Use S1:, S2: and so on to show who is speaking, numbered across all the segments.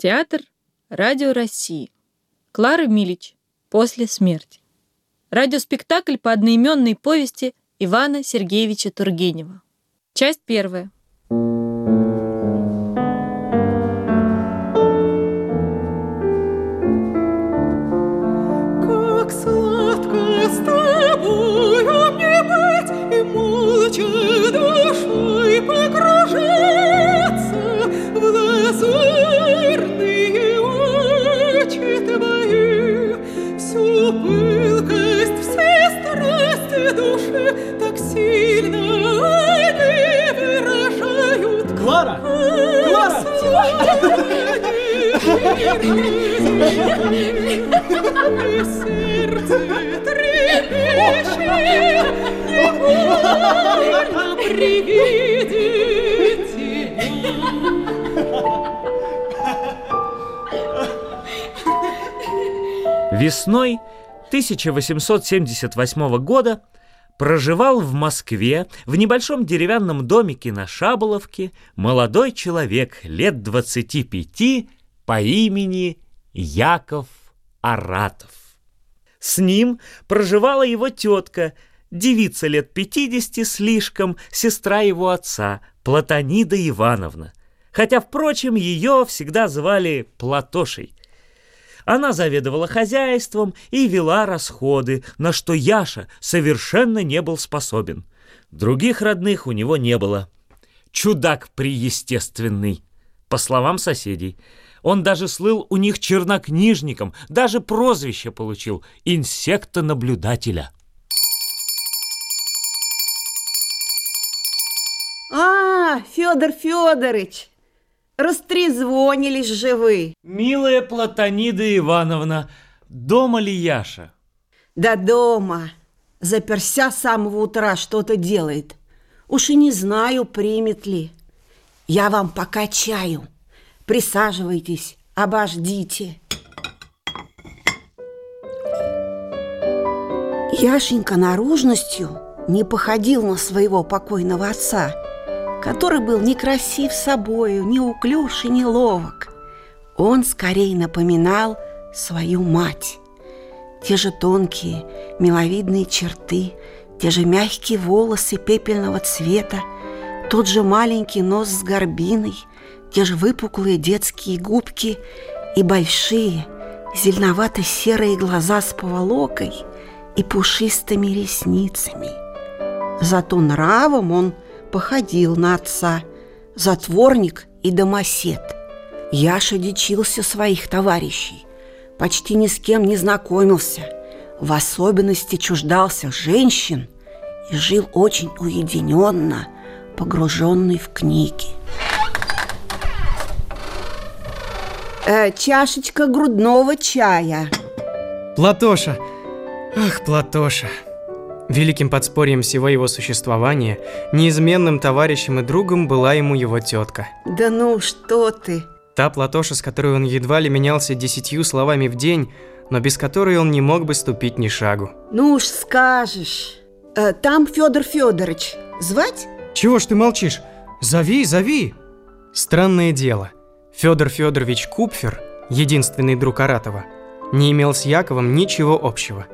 S1: Театр Радио России. Клара Милич. После смерти. Радиоспектакль по одноименной повести Ивана Сергеевича Тургенева. Часть первая.
S2: Весной 1878 года проживал в Москве в небольшом деревянном домике на Шаболовке молодой человек лет 25 по имени Яков Аратов. С ним проживала его тетка, девица лет 50 слишком, сестра его отца, Платонида Ивановна. Хотя, впрочем, ее всегда звали Платошей. Она заведовала хозяйством и вела расходы, на что Яша совершенно не был способен. Других родных у него не было. Чудак приестественный, по словам соседей. Он даже слыл у них чернокнижником, даже прозвище получил — инсектонаблюдателя.
S3: А, Федор Федорович, растрезвонились же вы.
S2: Милая Платонида Ивановна, дома ли Яша?
S3: До дома. Заперся с самого утра, что-то делает. Уж и не знаю, примет ли. Я вам пока чаю. Присаживайтесь, обождите. Яшенька наружностью не походил на своего покойного отца, который был некрасив собою, неуклюж и неловок. Он скорее напоминал свою мать. Те же тонкие, миловидные черты, те же мягкие волосы пепельного цвета, тот же маленький нос с горбиной, те же выпуклые детские губки и большие зеленовато-серые глаза с поволокой и пушистыми ресницами. Зато нравом он походил на отца, затворник и домосед. Яша дичился своих товарищей, почти ни с кем не знакомился, в особенности чуждался женщин и жил очень уединенно, погруженный в книги. Э, чашечка грудного чая.
S4: Платоша! Ах, Платоша! Великим подспорьем всего его существования, неизменным товарищем и другом была ему его тетка.
S3: Да ну, что ты?
S4: Та Платоша, с которой он едва ли менялся десятью словами в день, но без которой он не мог бы ступить ни шагу.
S3: Ну уж скажешь. Э, там Федор Федорович. Звать?
S4: Чего ж ты молчишь? Зови, зови! Странное дело. Федор Федорович Купфер, единственный друг Аратова, не имел с Яковом ничего общего.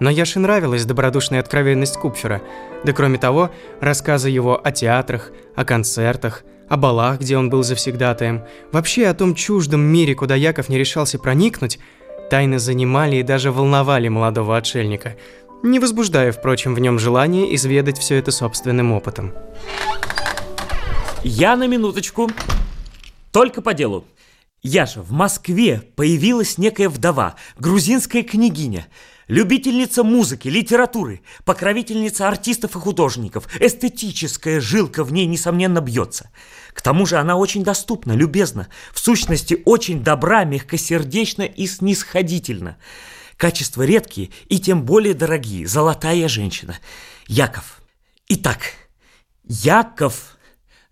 S4: Но Яше нравилась добродушная откровенность Купфера, да кроме того, рассказы его о театрах, о концертах, о балах, где он был завсегдатаем, вообще о том чуждом мире, куда Яков не решался проникнуть, тайно занимали и даже волновали молодого отшельника, не возбуждая, впрочем, в нем желания изведать все это собственным опытом.
S2: Я на минуточку. Только по делу. Яша, в Москве появилась некая вдова, грузинская княгиня, любительница музыки, литературы, покровительница артистов и художников. Эстетическая жилка в ней, несомненно, бьется. К тому же она очень доступна, любезна, в сущности, очень добра, мягкосердечна и снисходительна. Качества редкие и тем более дорогие. Золотая женщина. Яков. Итак, Яков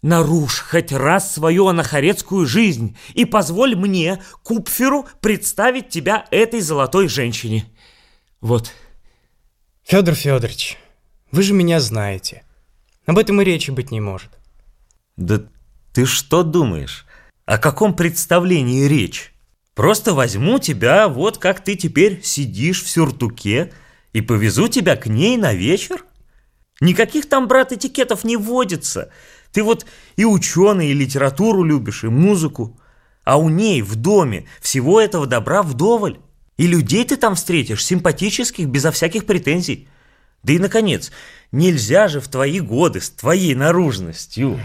S2: нарушь хоть раз свою анахарецкую жизнь и позволь мне, Купферу, представить тебя этой золотой женщине. Вот.
S4: Федор Федорович, вы же меня знаете. Об этом и речи быть не может.
S5: Да ты что думаешь?
S2: О каком представлении речь? Просто возьму тебя, вот как ты теперь сидишь в сюртуке, и повезу тебя к ней на вечер? Никаких там, брат, этикетов не вводится. Ты вот и ученый, и литературу любишь, и музыку. А у ней в доме всего этого добра вдоволь. И людей ты там встретишь, симпатических, безо всяких претензий. Да и, наконец, нельзя же в твои годы с твоей наружностью...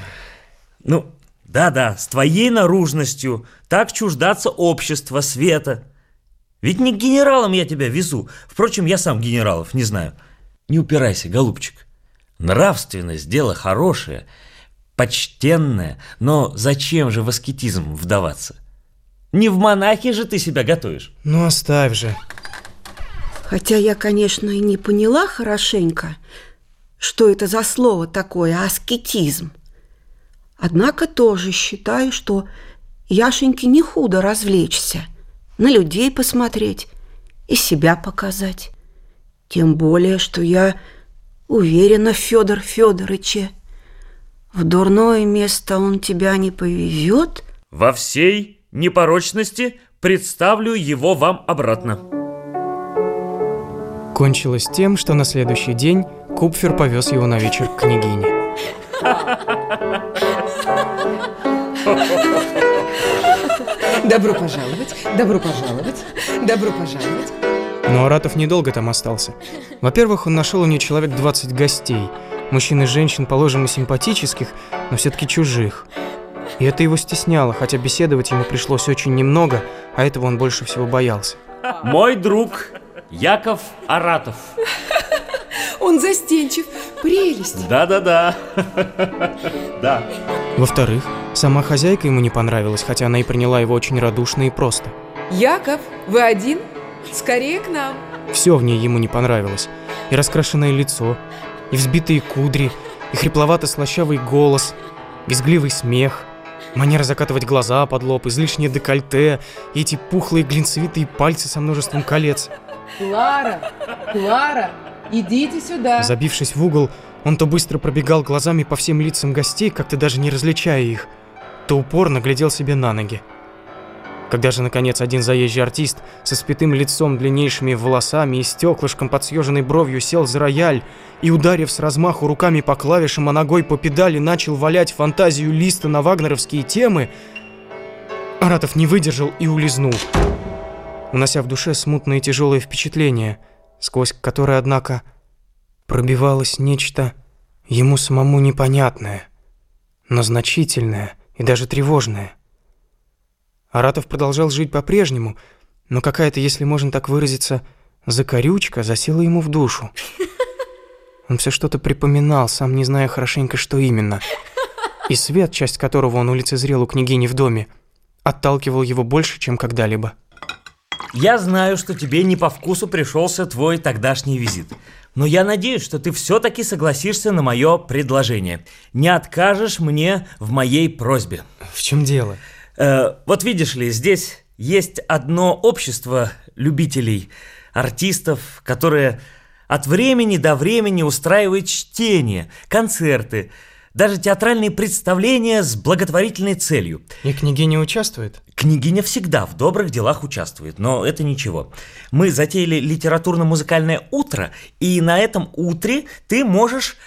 S2: Ну, да-да, с твоей наружностью так чуждаться общества, света. Ведь не к генералам я тебя везу. Впрочем, я сам генералов не знаю. Не упирайся, голубчик. Нравственность – дело хорошее, почтенное, но зачем же в аскетизм вдаваться? Не в монахи же ты себя готовишь.
S4: Ну, оставь же.
S3: Хотя я, конечно, и не поняла хорошенько, что это за слово такое аскетизм. Однако тоже считаю, что Яшеньке не худо развлечься, на людей посмотреть и себя показать. Тем более, что я уверена в Федор Федорыче. В дурное место он тебя не повезет.
S2: Во всей непорочности представлю его вам обратно.
S4: Кончилось тем, что на следующий день Купфер повез его на вечер к княгине.
S1: Добро пожаловать, добро пожаловать, добро пожаловать.
S4: Но Аратов недолго там остался. Во-первых, он нашел у нее человек 20 гостей. Мужчин и женщин, положим, и симпатических, но все-таки чужих. И это его стесняло, хотя беседовать ему пришлось очень немного, а этого он больше всего боялся.
S2: Мой друг Яков Аратов.
S1: Он застенчив, прелесть.
S2: Да-да-да. Да.
S4: Во-вторых, сама хозяйка ему не понравилась, хотя она и приняла его очень радушно и просто.
S1: Яков, вы один? Скорее к нам.
S4: Все в ней ему не понравилось. И раскрашенное лицо, и взбитые кудри, и хрипловато-слащавый голос, визгливый смех, манера закатывать глаза под лоб, излишнее декольте, и эти пухлые глинцевитые пальцы со множеством колец.
S1: Клара, Клара, идите сюда.
S4: Забившись в угол, он то быстро пробегал глазами по всем лицам гостей, как-то даже не различая их, то упорно глядел себе на ноги. Когда же, наконец, один заезжий артист со спитым лицом, длиннейшими волосами и стеклышком под съеженной бровью сел за рояль и, ударив с размаху руками по клавишам, а ногой по педали, начал валять фантазию Листа на вагнеровские темы, Аратов не выдержал и улизнул, унося в душе смутное и тяжелое впечатление, сквозь которое, однако, пробивалось нечто ему самому непонятное, но значительное и даже тревожное. Аратов продолжал жить по-прежнему, но какая-то, если можно так выразиться, закорючка засела ему в душу. Он все что-то припоминал, сам не зная хорошенько, что именно. И свет, часть которого он улицезрел у княгини в доме, отталкивал его больше, чем когда-либо.
S2: Я знаю, что тебе не по вкусу пришелся твой тогдашний визит. Но я надеюсь, что ты все-таки согласишься на мое предложение. Не откажешь мне в моей просьбе.
S4: В чем дело?
S2: Э, вот видишь ли, здесь есть одно общество любителей, артистов, которые от времени до времени устраивают чтения, концерты, даже театральные представления с благотворительной целью.
S4: И княгиня участвует?
S2: Княгиня всегда в добрых делах участвует, но это ничего. Мы затеяли литературно-музыкальное утро, и на этом утре ты можешь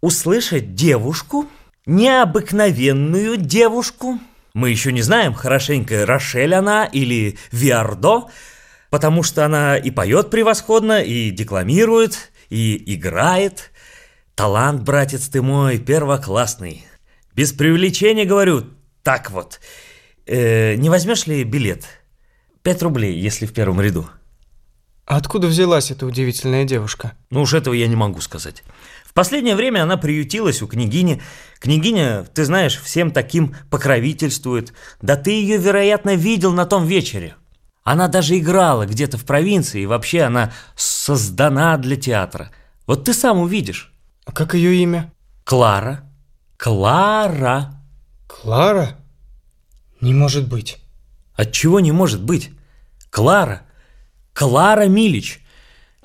S2: услышать девушку, необыкновенную девушку. Мы еще не знаем, хорошенько Рошель она или Виардо, потому что она и поет превосходно, и декламирует, и играет. Талант, братец ты мой, первоклассный. Без привлечения говорю, так вот. Э, не возьмешь ли билет? Пять рублей, если в первом ряду.
S4: А откуда взялась эта удивительная девушка?
S2: Ну уж этого я не могу сказать. В последнее время она приютилась у княгини. Княгиня, ты знаешь, всем таким покровительствует. Да ты ее, вероятно, видел на том вечере. Она даже играла где-то в провинции, и вообще она создана для театра. Вот ты сам увидишь.
S4: А как ее имя?
S2: Клара. Клара.
S4: Клара? Не может быть.
S2: Отчего не может быть? Клара. Клара Милич.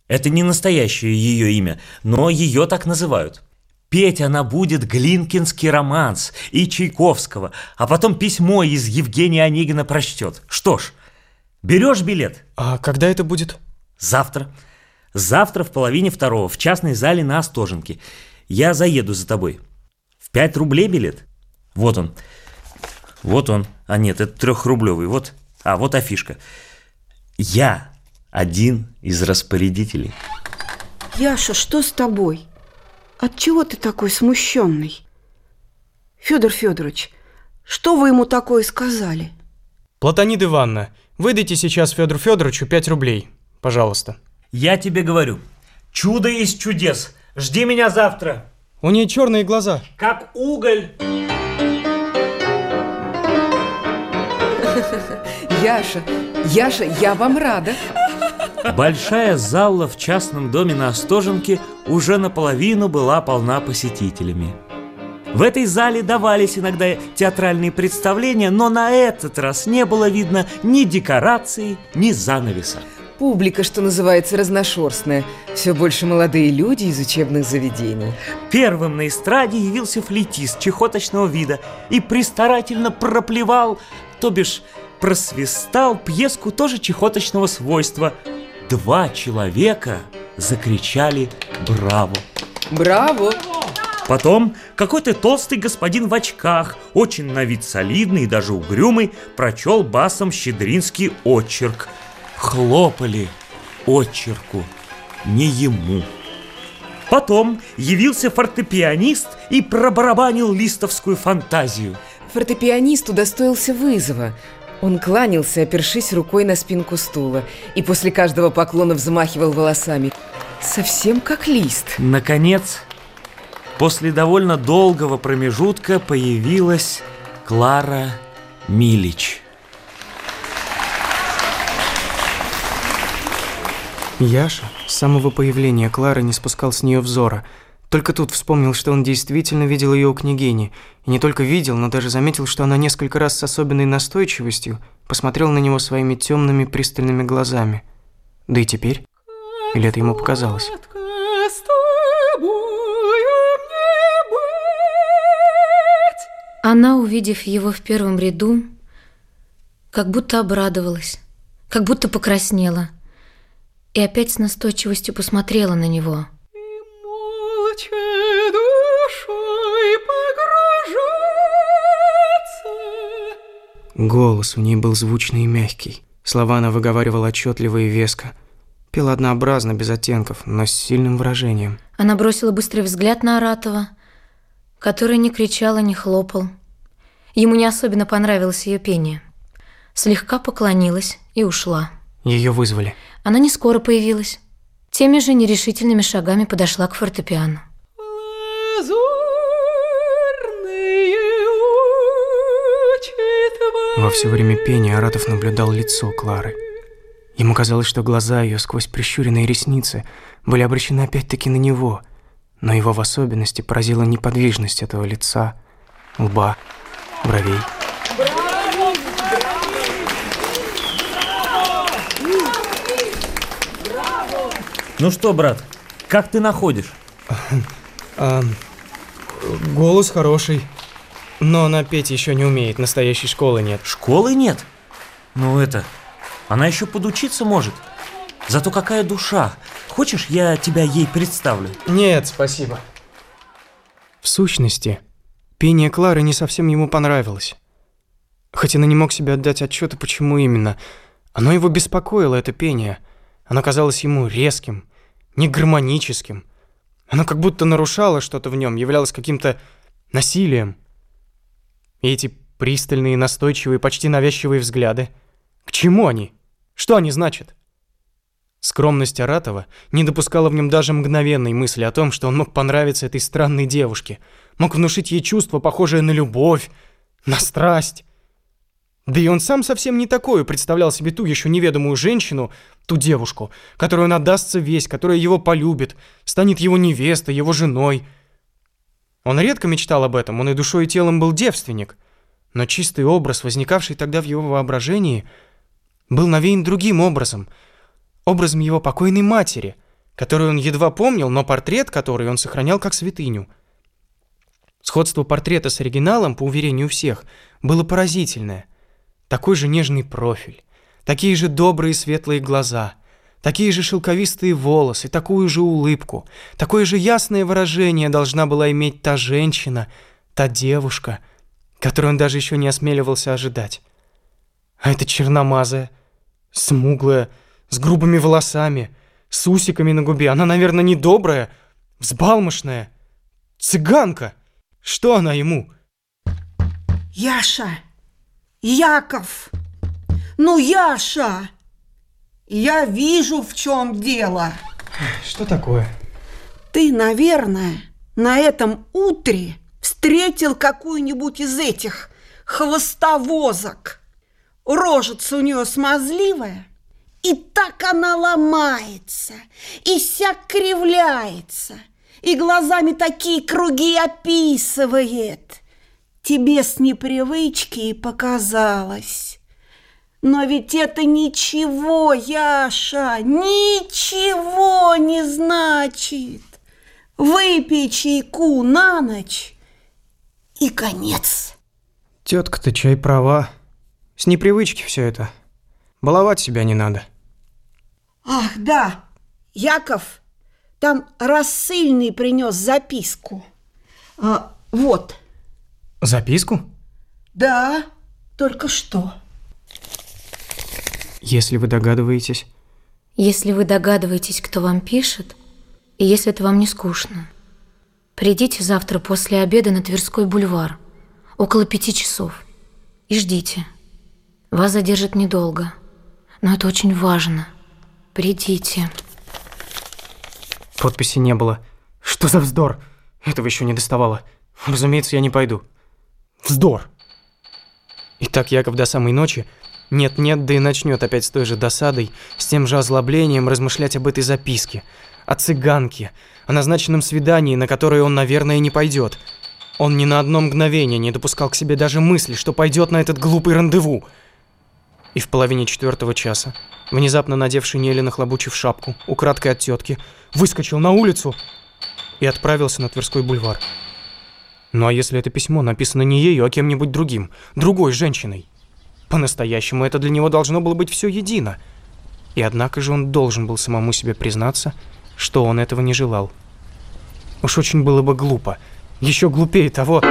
S2: Это не настоящее ее имя, но ее так называют. Петь она будет Глинкинский романс и Чайковского, а потом письмо из Евгения Онегина прочтет. Что ж, берешь билет?
S4: А когда это будет?
S2: Завтра. Завтра в половине второго в частной зале на Остоженке. Я заеду за тобой. В пять рублей билет? Вот он. Вот он. А нет, это трехрублевый. Вот. А, вот афишка. Я один из распорядителей.
S3: Яша, что с тобой? Отчего ты такой смущенный? Федор Федорович, что вы ему такое сказали?
S4: Платонид Ивановна, выдайте сейчас Федору Федоровичу 5 рублей. Пожалуйста.
S2: Я тебе говорю, чудо из чудес. Жди меня завтра.
S4: У нее черные глаза.
S2: Как уголь.
S1: Яша, Яша, я вам рада.
S2: Большая зала в частном доме на Остоженке уже наполовину была полна посетителями. В этой зале давались иногда театральные представления, но на этот раз не было видно ни декораций, ни занавеса.
S1: Публика, что называется, разношерстная. Все больше молодые люди из учебных заведений.
S2: Первым на эстраде явился флейтист чехоточного вида и пристарательно проплевал, то бишь просвистал пьеску тоже чехоточного свойства. Два человека закричали «Браво!».
S1: Браво!
S2: Потом какой-то толстый господин в очках, очень на вид солидный и даже угрюмый, прочел басом щедринский очерк. Хлопали очерку, не ему. Потом явился фортепианист и пробарабанил листовскую фантазию.
S1: Фортепианист удостоился вызова. Он кланялся, опершись рукой на спинку стула, и после каждого поклона взмахивал волосами. Совсем как лист.
S2: Наконец, после довольно долгого промежутка появилась Клара Милич.
S4: Яша с самого появления Клары не спускал с нее взора. Только тут вспомнил, что он действительно видел ее у княгини. И не только видел, но даже заметил, что она несколько раз с особенной настойчивостью посмотрела на него своими темными пристальными глазами. Да и теперь? Или это ему показалось?
S6: Она, увидев его в первом ряду, как будто обрадовалась, как будто покраснела, и опять с настойчивостью посмотрела на него.
S7: Молча душой погружаться.
S4: Голос у ней был звучный и мягкий. Слова она выговаривала отчетливо и веско. Пела однообразно, без оттенков, но с сильным выражением.
S6: Она бросила быстрый взгляд на Аратова, который не кричал и не хлопал. Ему не особенно понравилось ее пение. Слегка поклонилась и ушла.
S4: Ее вызвали.
S6: Она не скоро появилась. Теми же нерешительными шагами подошла к фортепиано.
S4: Во все время пения Аратов наблюдал лицо Клары. Ему казалось, что глаза ее сквозь прищуренные ресницы были обращены опять-таки на него, но его в особенности поразила неподвижность этого лица, лба, бровей.
S2: Ну что, брат, как ты находишь?
S4: А, голос хороший, но она петь еще не умеет, настоящей школы нет.
S2: Школы нет? Ну это, она еще подучиться может. Зато какая душа. Хочешь, я тебя ей представлю?
S4: Нет, спасибо. В сущности, пение Клары не совсем ему понравилось. Хоть он не мог себе отдать отчета, почему именно. Оно его беспокоило, это пение. Оно казалось ему резким, негармоническим. Оно как будто нарушало что-то в нем, являлось каким-то насилием. Эти пристальные, настойчивые, почти навязчивые взгляды. К чему они? Что они значат? Скромность Аратова не допускала в нем даже мгновенной мысли о том, что он мог понравиться этой странной девушке, мог внушить ей чувство, похожее на любовь, на страсть. Да и он сам совсем не такой представлял себе ту еще неведомую женщину, ту девушку, которую он отдастся весь, которая его полюбит, станет его невестой, его женой. Он редко мечтал об этом, он и душой и телом был девственник, но чистый образ, возникавший тогда в его воображении, был навеян другим образом, образом его покойной матери, которую он едва помнил, но портрет которой он сохранял как святыню. Сходство портрета с оригиналом, по уверению всех, было поразительное. Такой же нежный профиль, такие же добрые светлые глаза, такие же шелковистые волосы, такую же улыбку, такое же ясное выражение должна была иметь та женщина, та девушка, которую он даже еще не осмеливался ожидать. А эта черномазая, смуглая, с грубыми волосами, с усиками на губе. Она, наверное, не добрая, взбалмошная. Цыганка. Что она ему?
S3: Яша! Яков! Ну, Яша! Я вижу, в чем дело.
S4: Что такое?
S3: Ты, наверное, на этом утре встретил какую-нибудь из этих хвостовозок. Рожица у нее смазливая, и так она ломается, и вся кривляется, и глазами такие круги описывает. Тебе с непривычки и показалось. Но ведь это ничего, Яша, ничего не значит. Выпей чайку на ночь и конец.
S4: Тетка-то чай права. С непривычки все это. Баловать себя не надо.
S3: Ах, да, Яков, там рассыльный принес записку. А, вот,
S4: Записку?
S3: да, только что.
S4: Если вы догадываетесь.
S6: Если вы догадываетесь, кто вам пишет, и если это вам не скучно, придите завтра после обеда на Тверской бульвар, около пяти часов, и ждите. Вас задержат недолго, но это очень важно. Придите.
S4: Подписи не было. Что за вздор? Этого еще не доставало. Разумеется, я не пойду. Вздор. Итак, Яков до самой ночи нет-нет, да и начнет опять с той же досадой, с тем же озлоблением размышлять об этой записке, о цыганке, о назначенном свидании, на которое он, наверное, не пойдет. Он ни на одно мгновение не допускал к себе даже мысли, что пойдет на этот глупый рандеву. И в половине четвертого часа, внезапно надев шинель и нахлобучив шапку, украдкой от тетки, выскочил на улицу и отправился на Тверской бульвар. Ну а если это письмо написано не ею, а кем-нибудь другим, другой женщиной? По-настоящему это для него должно было быть все едино. И однако же он должен был самому себе признаться, что он этого не желал. Уж очень было бы глупо. Еще глупее того...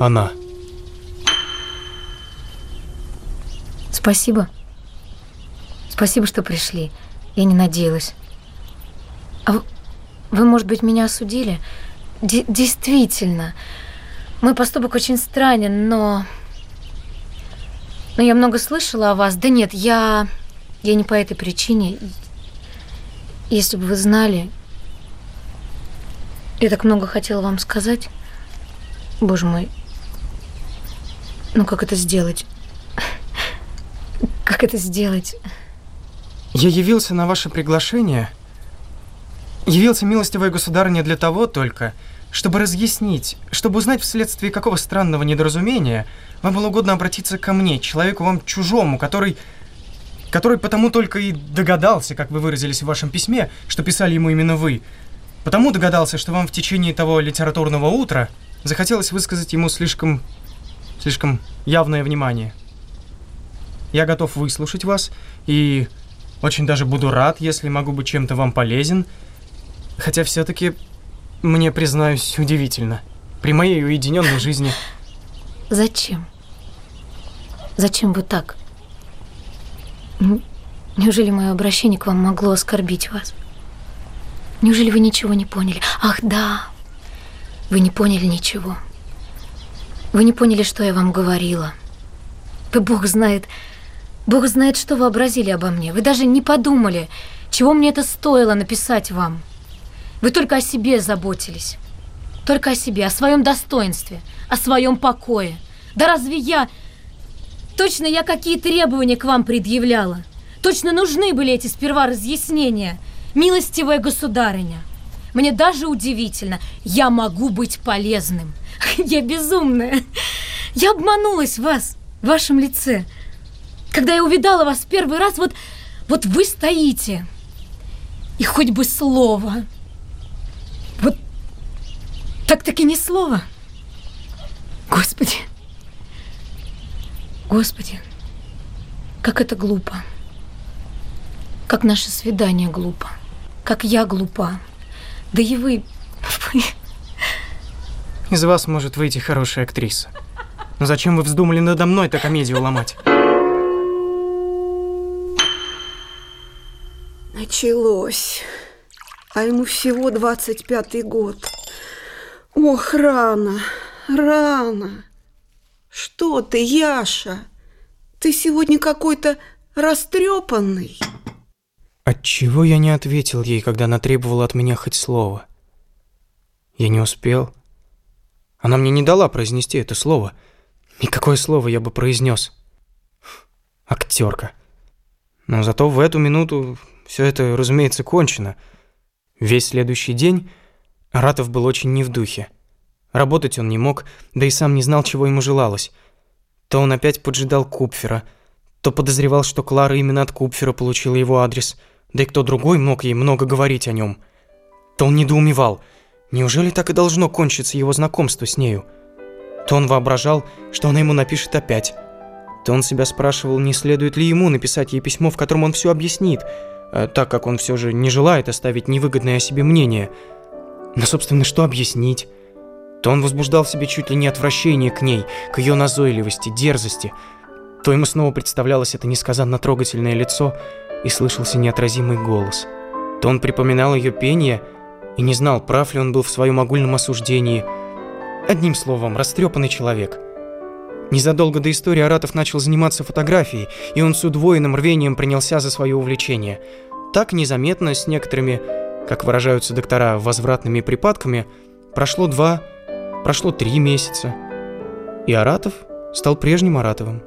S4: Она.
S6: Спасибо. Спасибо, что пришли. Я не надеялась. А вы, может быть, меня осудили? Де- действительно. Мой поступок очень странен, но... Но я много слышала о вас. Да нет, я... Я не по этой причине. Если бы вы знали... Я так много хотела вам сказать. Боже мой. Ну как это сделать? Как это сделать?
S4: Я явился на ваше приглашение. Явился, милостивая государыня, для того только, чтобы разъяснить, чтобы узнать вследствие какого странного недоразумения вам было угодно обратиться ко мне, человеку вам чужому, который... который потому только и догадался, как вы выразились в вашем письме, что писали ему именно вы. Потому догадался, что вам в течение того литературного утра захотелось высказать ему слишком... слишком явное внимание. Я готов выслушать вас и очень даже буду рад, если могу быть чем-то вам полезен. Хотя все-таки, мне признаюсь, удивительно. При моей уединенной жизни...
S6: Зачем? Зачем вы так? Неужели мое обращение к вам могло оскорбить вас? Неужели вы ничего не поняли? Ах, да, вы не поняли ничего. Вы не поняли, что я вам говорила. Да Бог знает, Бог знает, что вообразили обо мне. Вы даже не подумали, чего мне это стоило написать вам. Вы только о себе заботились. Только о себе, о своем достоинстве, о своем покое. Да разве я... Точно я какие требования к вам предъявляла? Точно нужны были эти сперва разъяснения, милостивая государыня. Мне даже удивительно, я могу быть полезным. Я безумная. Я обманулась вас, в вашем лице. Когда я увидала вас первый раз, вот, вот вы стоите. И хоть бы слово. Так-таки ни слова. Господи. Господи. Как это глупо. Как наше свидание глупо. Как я глупа. Да и вы... вы...
S4: Из вас может выйти хорошая актриса. Но зачем вы вздумали надо мной-то комедию ломать?
S3: Началось. А ему всего 25-й год. Ох, рано, рано. Что ты, Яша? Ты сегодня какой-то растрепанный.
S4: Отчего я не ответил ей, когда она требовала от меня хоть слово? Я не успел. Она мне не дала произнести это слово. И какое слово я бы произнес? Актерка. Но зато в эту минуту все это, разумеется, кончено. Весь следующий день Аратов был очень не в духе. Работать он не мог, да и сам не знал, чего ему желалось. То он опять поджидал Купфера, то подозревал, что Клара именно от Купфера получила его адрес, да и кто другой мог ей много говорить о нем. То он недоумевал, неужели так и должно кончиться его знакомство с нею? То он воображал, что она ему напишет опять. То он себя спрашивал, не следует ли ему написать ей письмо, в котором он все объяснит, э, так как он все же не желает оставить невыгодное о себе мнение. Но, собственно, что объяснить? То он возбуждал в себе чуть ли не отвращение к ней, к ее назойливости, дерзости. То ему снова представлялось это несказанно трогательное лицо и слышался неотразимый голос. То он припоминал ее пение и не знал, прав ли он был в своем огульном осуждении. Одним словом, растрепанный человек. Незадолго до истории Аратов начал заниматься фотографией, и он с удвоенным рвением принялся за свое увлечение. Так незаметно, с некоторыми, как выражаются доктора, возвратными припадками, прошло два Прошло три месяца, и Аратов стал прежним Аратовым.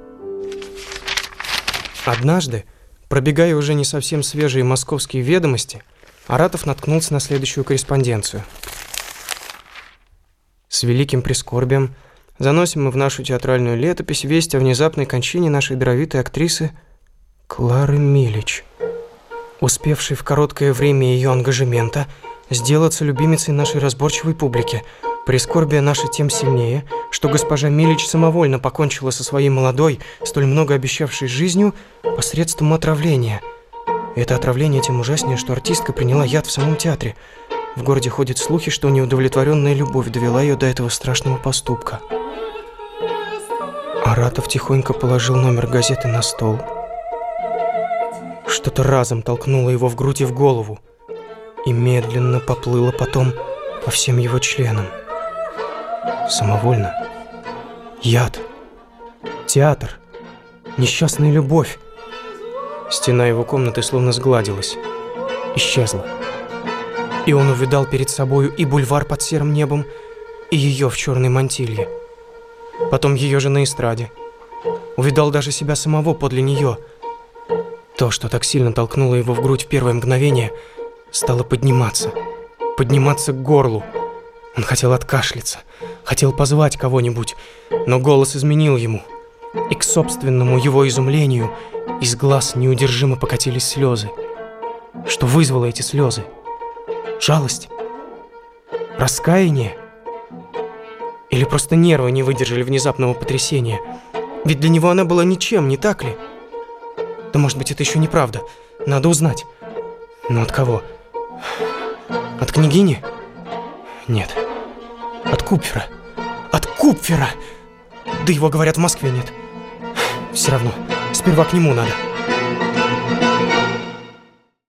S4: Однажды, пробегая уже не совсем свежие московские ведомости, Аратов наткнулся на следующую корреспонденцию. С великим прискорбием заносим мы в нашу театральную летопись весть о внезапной кончине нашей даровитой актрисы Клары Милич, успевшей в короткое время ее ангажемента сделаться любимицей нашей разборчивой публики – Прискорбие наше тем сильнее, что госпожа Милич самовольно покончила со своей молодой, столь много обещавшей жизнью, посредством отравления. Это отравление тем ужаснее, что артистка приняла яд в самом театре. В городе ходят слухи, что неудовлетворенная любовь довела ее до этого страшного поступка. Аратов тихонько положил номер газеты на стол. Что-то разом толкнуло его в грудь и в голову и медленно поплыло потом по всем его членам. Самовольно. Яд. Театр. Несчастная любовь. Стена его комнаты словно сгладилась. Исчезла. И он увидал перед собою и бульвар под серым небом, и ее в черной мантилье. Потом ее же на эстраде. Увидал даже себя самого подле нее. То, что так сильно толкнуло его в грудь в первое мгновение, стало подниматься. Подниматься к горлу. Он хотел откашляться, хотел позвать кого-нибудь, но голос изменил ему. И к собственному его изумлению из глаз неудержимо покатились слезы. Что вызвало эти слезы? Жалость? Раскаяние? Или просто нервы не выдержали внезапного потрясения? Ведь для него она была ничем, не так ли? Да может быть, это еще неправда. Надо узнать. Но от кого? От княгини? Нет. От Купфера. От Купфера! Да его, говорят, в Москве нет. Все равно, сперва к нему надо.